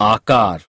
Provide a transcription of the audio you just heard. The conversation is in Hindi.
आकार।